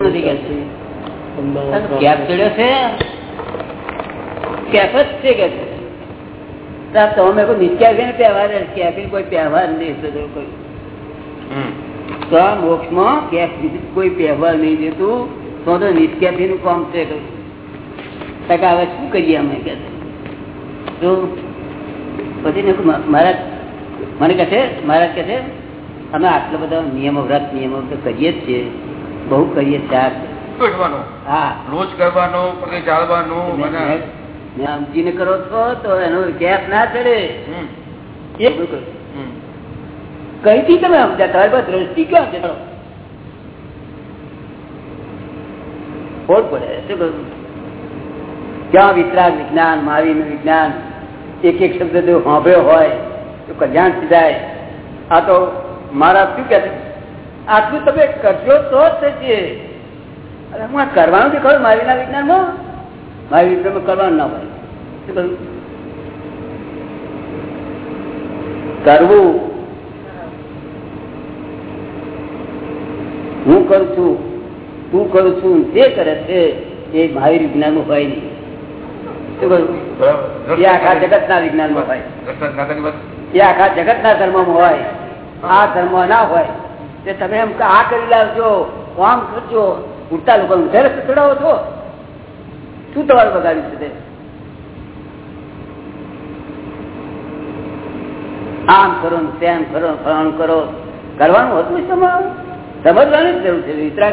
નથી કે છે. કેપ ચડ્યો છે? કેપ જ છે કે છે. તમે કોઈ નિત્યા ને કેફી કોઈ તહેવાર નહીં કોઈ. તો મોક્ષમાં કેફ કોઈ તહેવાર નહીં દેતું તો તો નિત્યાફી નું કામ છે. ટકા હવે શું કરીએ અમે કે? તો પછી મારા મને કહે છે મહારાજ કહે છે અમે આટલા બધા નિયમો વ્રત નિયમો તો કરીએ જ છીએ. બહુ કરીએ છીએ હા. રોજ કરવાનું પગે ચાલવાનું અને ને સમજીને કરો છો તો એનો ગેપ ના ચડે. હમ, એ બધું કહ્યું. હમ. કઈથી તમે સમજ્યા તમારી પાસે દ્રષ્ટિ ક્યાં છે? ખોટ પડે. શું કહ્યું? ક્યાં વિતરાગ વિજ્ઞાન મારીનું વિજ્ઞાન? એક એક શબ્દ જો સાંભળ્યો હોય તો કલ્યાણ સિધાય આ તો મારા શું કે આટલું તમે કરશો તો જ થશે. અરે હું આ કરવાનું છે ખરું? માવીના વિજ્ઞાનમાં? મારી વિજ્ઞાનમાં કરવાનું ના હોય. શું કરવું. હું કરું છું. તું કરું છું. જે કરે છે એ મહાવીર વિજ્ઞાન હોય નહીં. એ આખા જગતના વિજ્ઞાનમાં હોય. માં હોય એ આખા જગતના ધર્મમાં હોય. આ ધર્મ ના હોય. તે તમે એમ કે આ કરી લાવજો આમ કરજો. ઉડતા લોકો ઘરે ચડાવો છો. શું તમારું બગાડ્યું છે આમ કરો ને તેમ કરો ફરણ કરો. કરવાનું હતું તમારું. સમજવાની જરૂર છે. વિતરા